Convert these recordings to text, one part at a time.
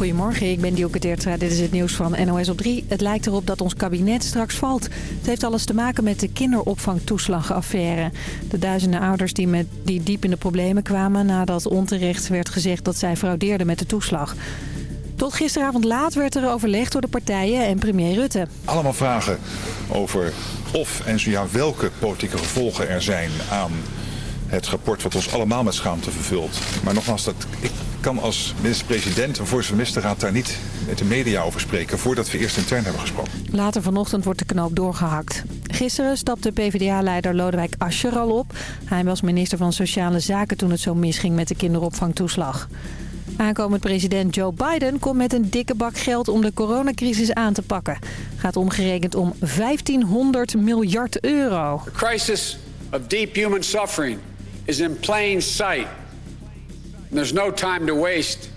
Goedemorgen, ik ben Dielke Teertra. Dit is het nieuws van NOS op 3. Het lijkt erop dat ons kabinet straks valt. Het heeft alles te maken met de kinderopvangtoeslagaffaire. De duizenden ouders die, met, die diep in de problemen kwamen... nadat onterecht werd gezegd dat zij fraudeerden met de toeslag. Tot gisteravond laat werd er overlegd door de partijen en premier Rutte. Allemaal vragen over of en zo ja welke politieke gevolgen er zijn aan het rapport wat ons allemaal met schaamte vervult. Maar nogmaals, dat, ik kan als minister-president en voorzitter van de ministerraad daar niet met de media over spreken voordat we eerst intern hebben gesproken. Later vanochtend wordt de knoop doorgehakt. Gisteren stapte PvdA-leider Lodewijk Asscher al op. Hij was minister van Sociale Zaken toen het zo misging met de kinderopvangtoeslag. Aankomend president Joe Biden komt met een dikke bak geld om de coronacrisis aan te pakken. Gaat omgerekend om 1500 miljard euro. The crisis of deep human suffering is in plain sight. There's no time to waste.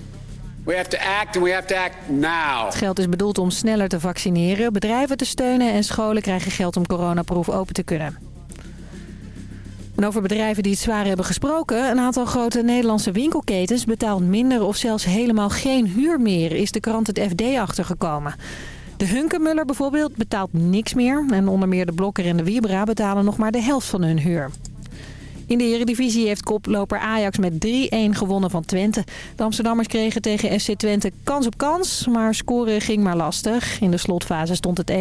We have to act and we have to act now. Het geld is bedoeld om sneller te vaccineren, bedrijven te steunen en scholen krijgen geld om coronaproef open te kunnen. En over bedrijven die het zwaar hebben gesproken. Een aantal grote Nederlandse winkelketens betaalt minder of zelfs helemaal geen huur meer, is de krant het FD achtergekomen. De Hunkemuller bijvoorbeeld betaalt niks meer. En onder meer de Blokker en de Wiebra betalen nog maar de helft van hun huur. In de Eredivisie heeft koploper Ajax met 3-1 gewonnen van Twente. De Amsterdammers kregen tegen SC Twente kans op kans, maar scoren ging maar lastig. In de slotfase stond het 1-1,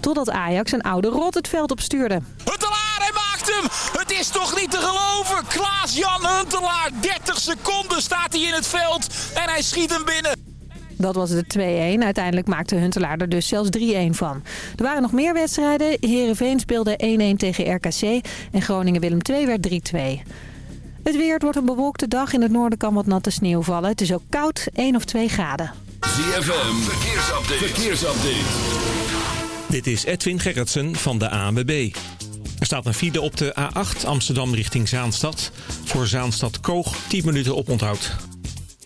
totdat Ajax een oude rot het veld opstuurde. Huntelaar, hij maakt hem! Het is toch niet te geloven! Klaas-Jan Huntelaar, 30 seconden staat hij in het veld en hij schiet hem binnen. Dat was de 2-1. Uiteindelijk maakte Huntelaar er dus zelfs 3-1 van. Er waren nog meer wedstrijden. Heerenveen speelde 1-1 tegen RKC en Groningen-Willem II werd 3-2. Het weer het wordt een bewolkte dag. In het noorden kan wat natte sneeuw vallen. Het is ook koud, 1 of 2 graden. ZFM, verkeersupdate. verkeersupdate. Dit is Edwin Gerritsen van de ANWB. Er staat een file op de A8 Amsterdam richting Zaanstad. Voor Zaanstad Koog 10 minuten oponthoud.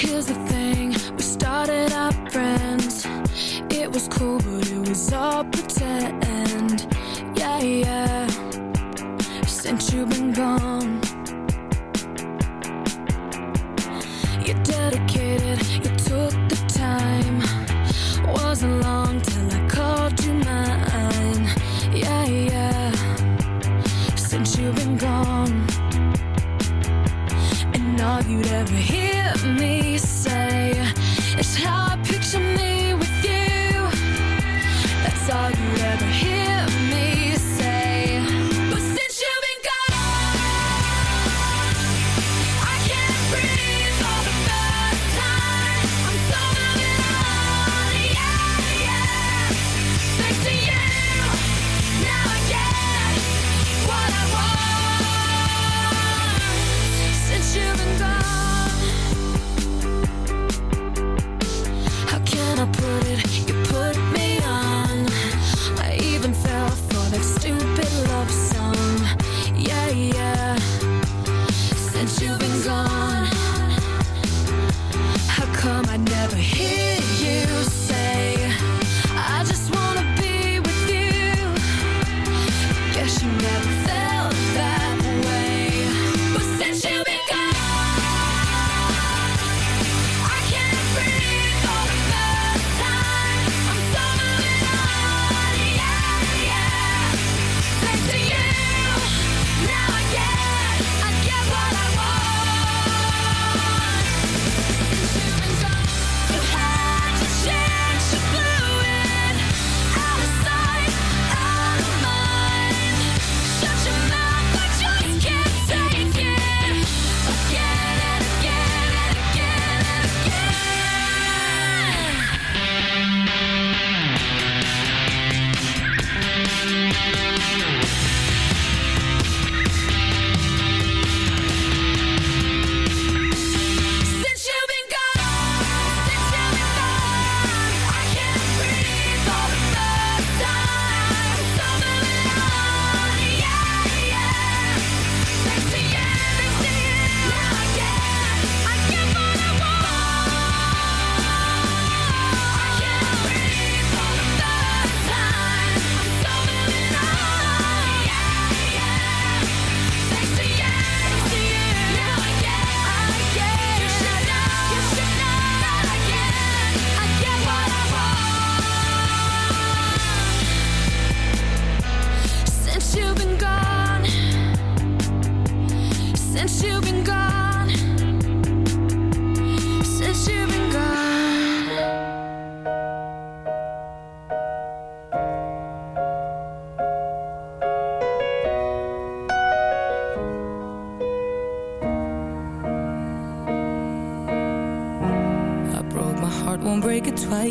Here's the thing, we started out friends. It was cool, but it was all pretend. Yeah, yeah. Since you've been gone, you dedicated, you took the time. Wasn't long till I called you mine. Yeah, yeah. Since you've been gone. And all you'd ever hear how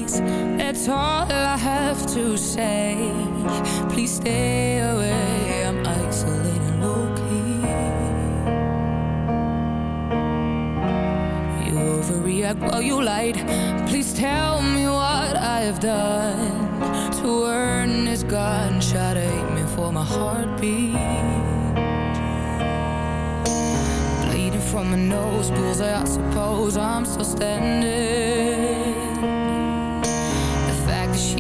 That's all I have to say. Please stay away. I'm isolated low-key. You overreact while you lied. Please tell me what I've done To earn this gunshot at me for my heartbeat. Bleeding from my nose bullseye, I suppose I'm still standing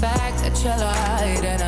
fact that you lied and I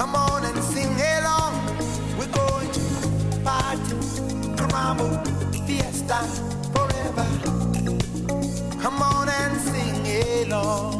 Come on and sing along. We're going to party, caramba, fiesta forever. Come on and sing along.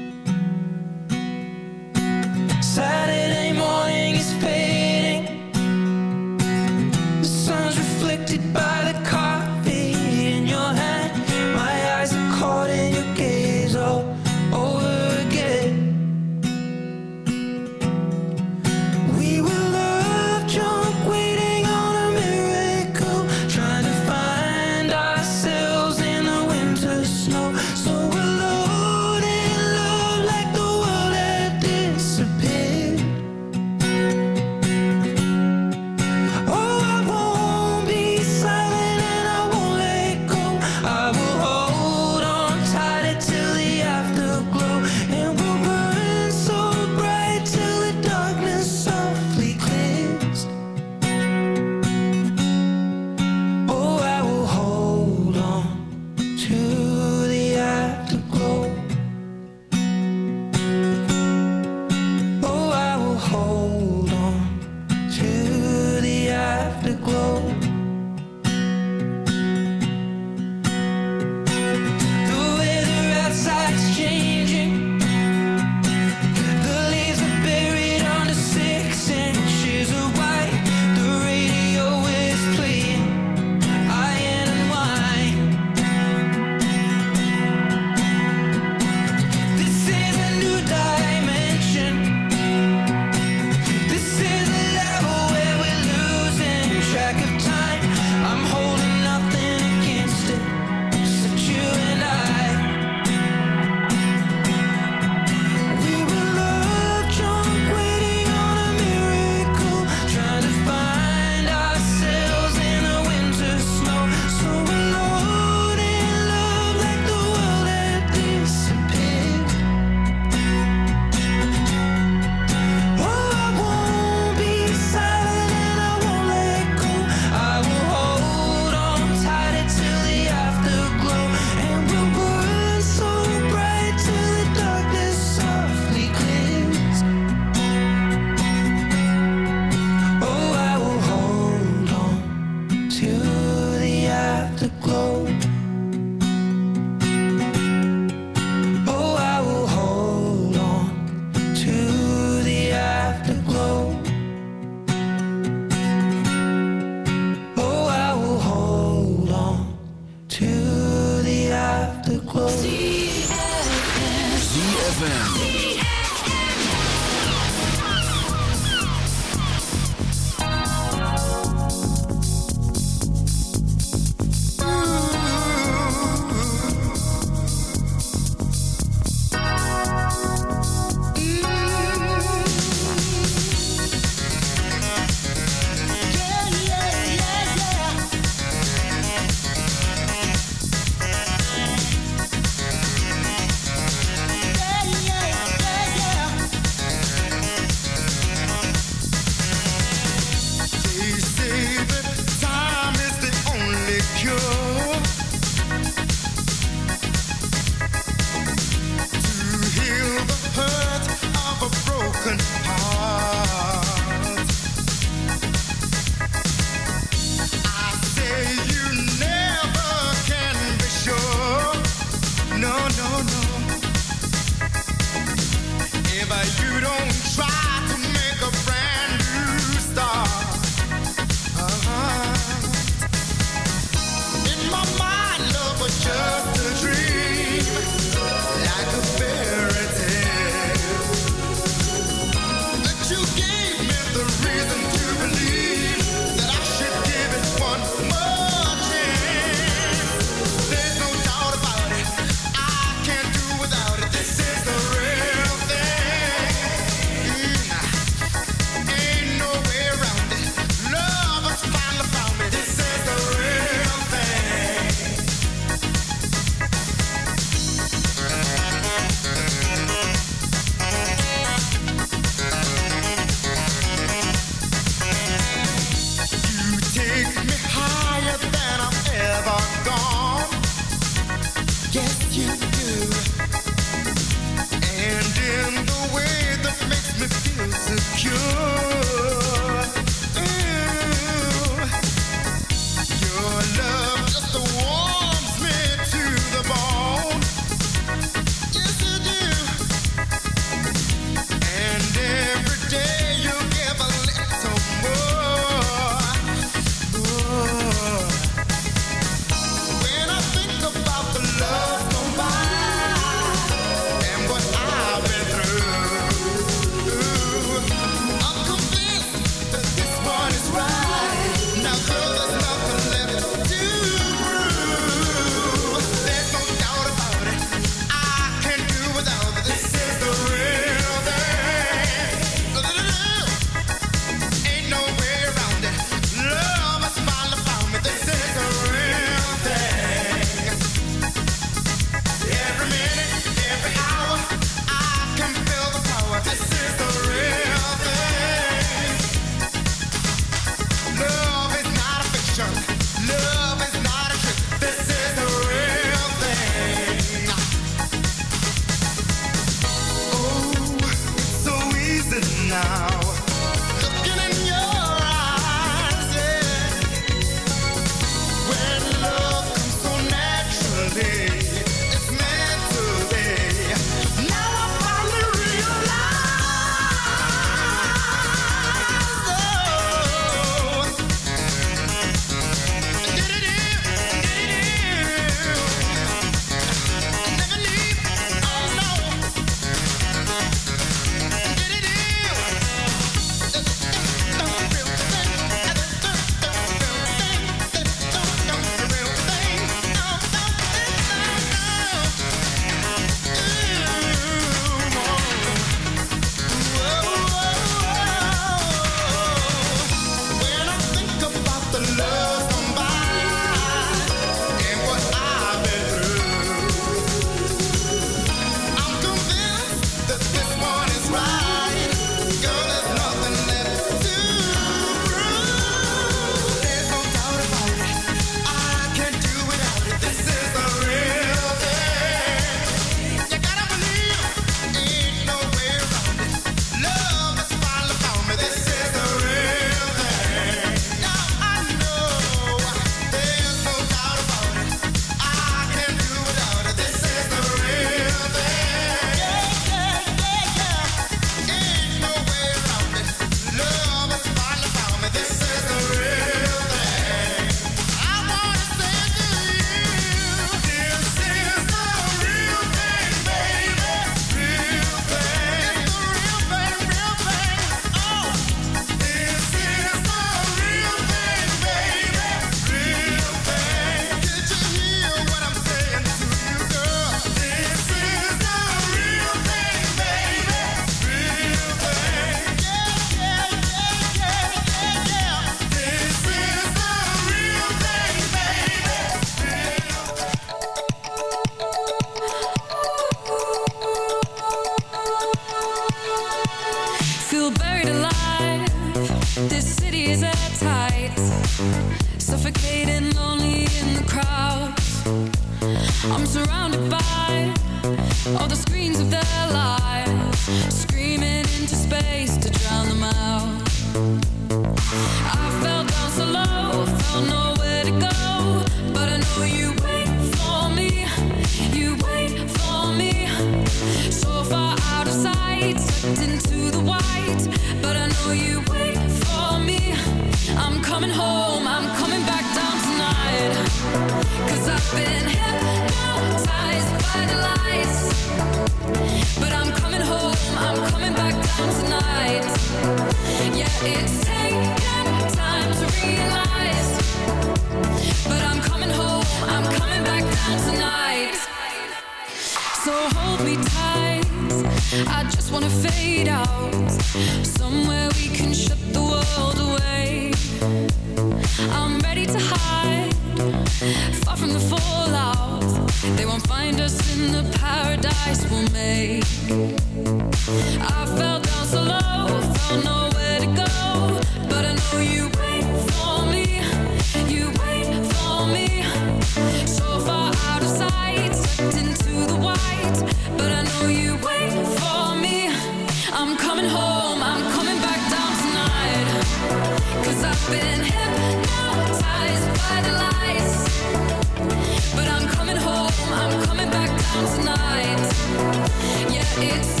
it's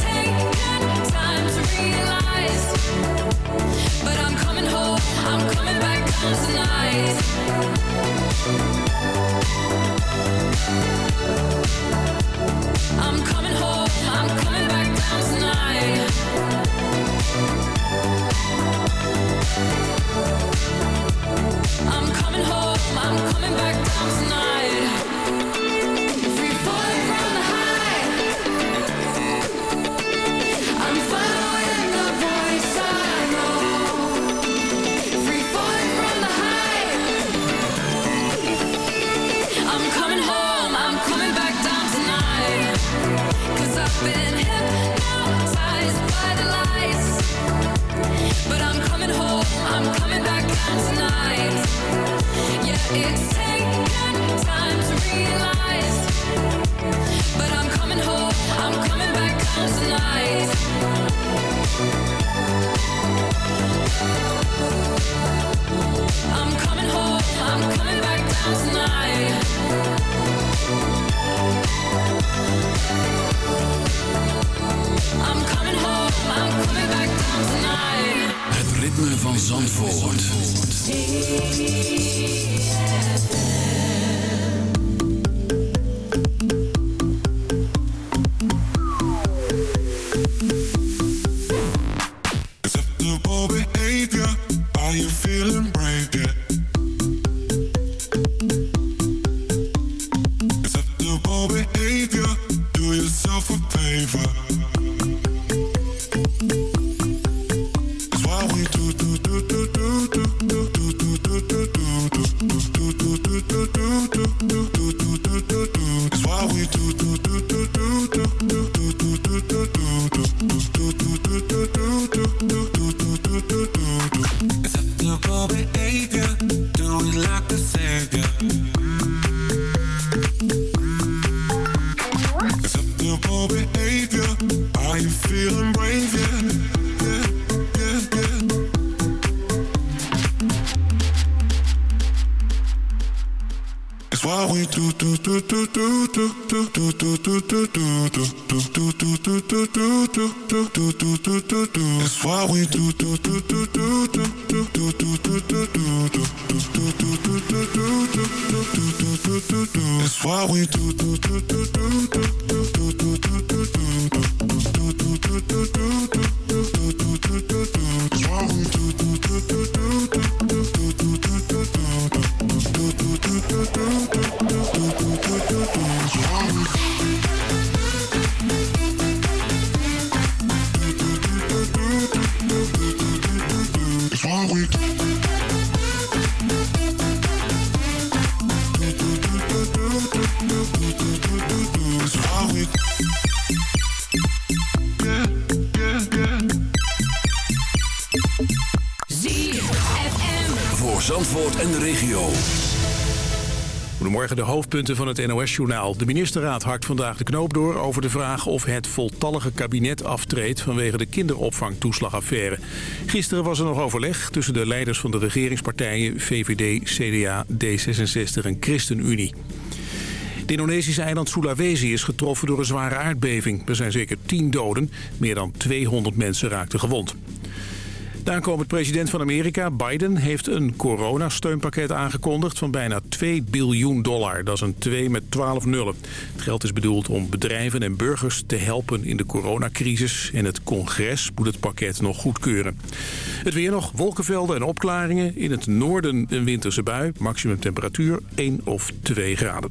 over. Van het NOS-journaal. De ministerraad hakt vandaag de knoop door over de vraag of het voltallige kabinet aftreedt vanwege de kinderopvangtoeslagaffaire. Gisteren was er nog overleg tussen de leiders van de regeringspartijen VVD, CDA, D66 en ChristenUnie. Het Indonesische eiland Sulawesi is getroffen door een zware aardbeving. Er zijn zeker 10 doden, meer dan 200 mensen raakten gewond. De aankomend president van Amerika, Biden, heeft een coronasteunpakket aangekondigd van bijna 2 biljoen dollar. Dat is een 2 met 12 nullen. Het geld is bedoeld om bedrijven en burgers te helpen in de coronacrisis. En het congres moet het pakket nog goedkeuren. Het weer nog, wolkenvelden en opklaringen. In het noorden een winterse bui, maximum temperatuur 1 of 2 graden.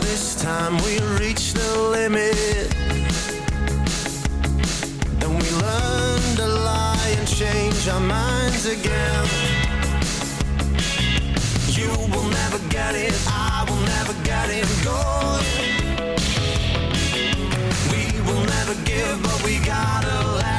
This time we reach the limit. And we learn to lie and change our minds again. You will never get it, I will never get it going. We will never give, but we gotta let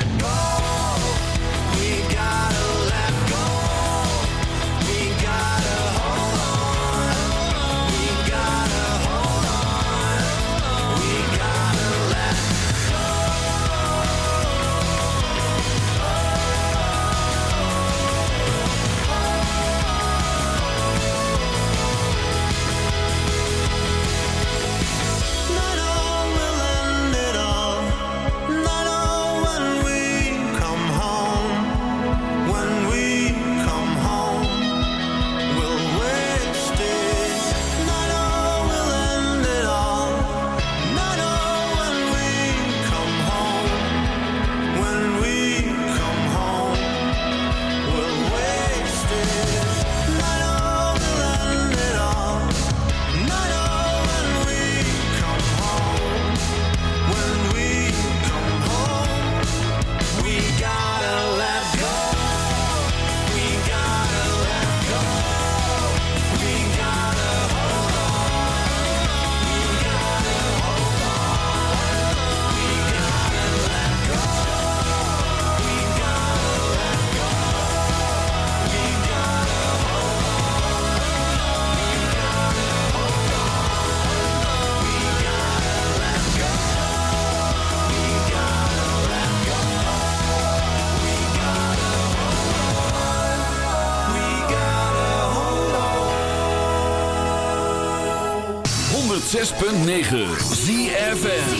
106.9 ZFM.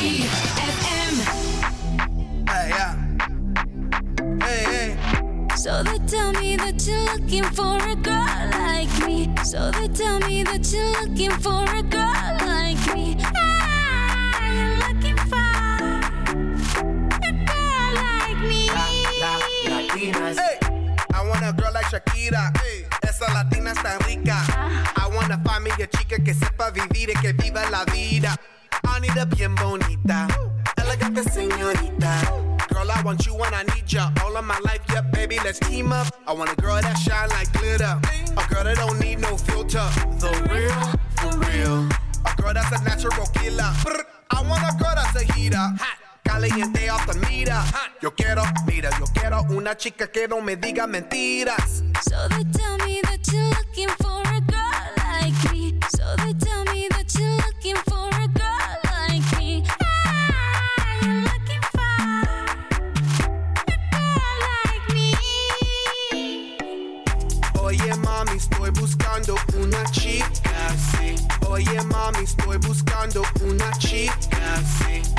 Hey, yeah. Hey, hey. So they tell me that you're looking for a girl like me. So they tell me that you're looking for a girl like me. Ah, you're looking for a girl like me. Hey, I want a girl like Shakira. Esa latina está rica. Chica que sepa vivir y que viva la vida. I need a bien bonita, elegante señorita. Girl, I want you and I need ya all of my life. Yeah, baby, let's team up. I want a girl that shine like glitter. A girl that don't need no filter. The real, for real. A girl that's a natural killer. I want a girl that's a heater. Hot. Caliente off the mira. Yo quiero, mira, yo quiero una chica que no me diga mentiras. So they tell me that you're looking for Oye mami, estoy buscando una chica, sí.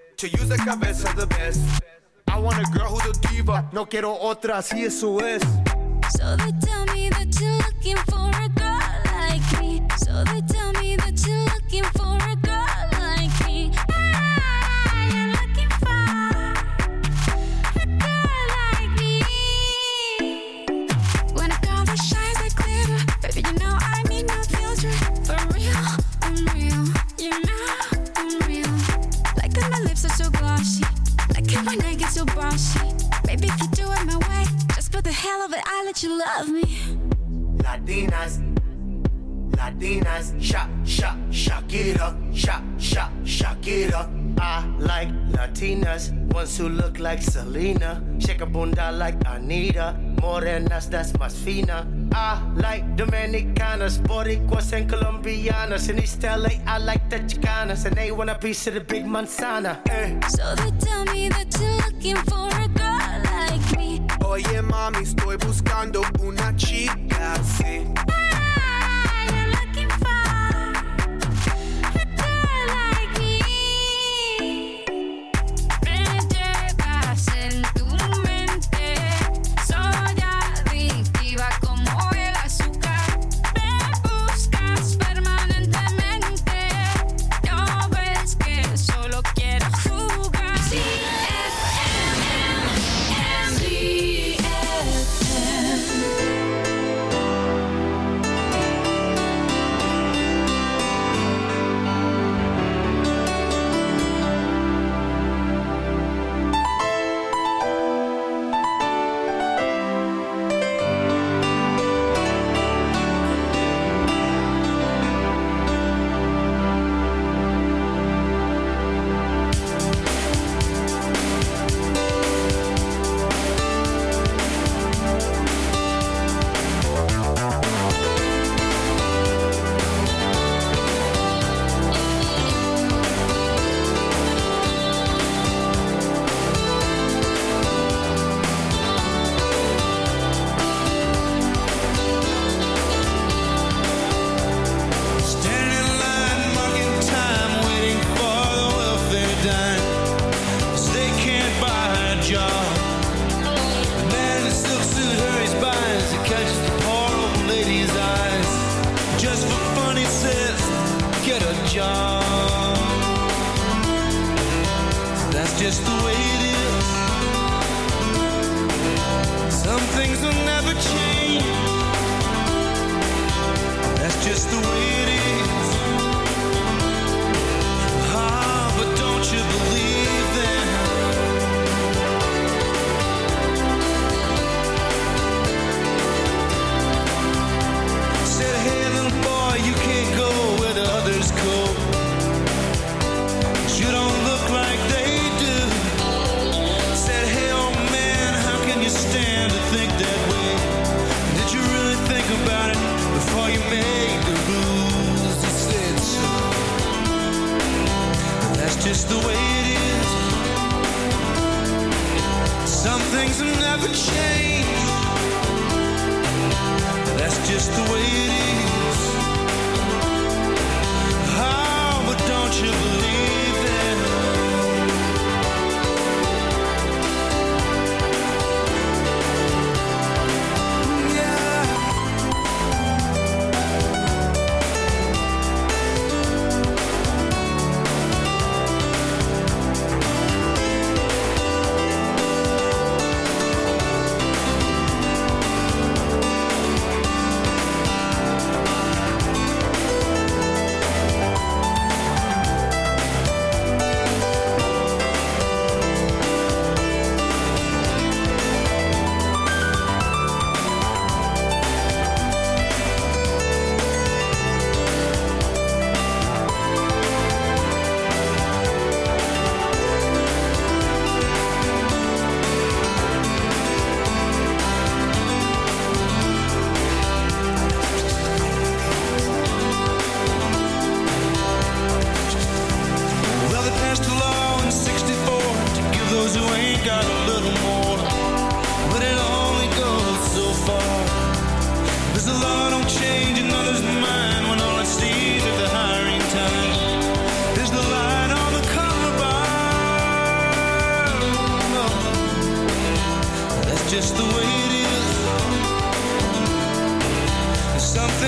Cheyu's the cabeza the best. I want a girl who's a diva. No quiero otra, si eso es. So they tell me that you when I get so bossy. Baby, if you do it my way, just for the hell of it, I let you love me. Latinas, Latinas, shock, shock, shock it up, shock, shock, shock it up. I like Latinas, ones who look like Selena, shake a bunda like Anitta Morenas, that's my fina. I like Dominicanas, Boricuas, and Colombianas. In East LA, I like the Chicanas, and they want a piece of the big manzana. Eh. So they tell me that you're looking for a girl like me. Oye, mami, estoy buscando una chica así.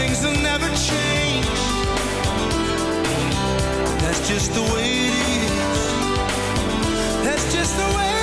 Things will never change. That's just the way it is. That's just the way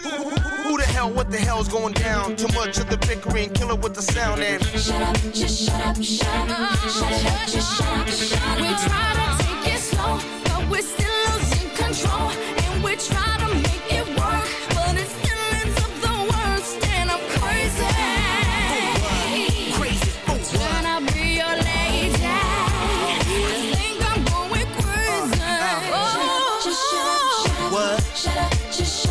who the hell, what the hell's going down? Too much of the bickering, killer with the sound and Shut up, just shut up, shut up, shut it up, just shut up, shut up. We try to take it slow, but we're still losing control. And we try to make it work, but it still ends up the worst. And I'm crazy. Crazy, Trying to be your lady. I think I'm going crazy. Oh, just shut up, shut up. What? Shut up, just shut up,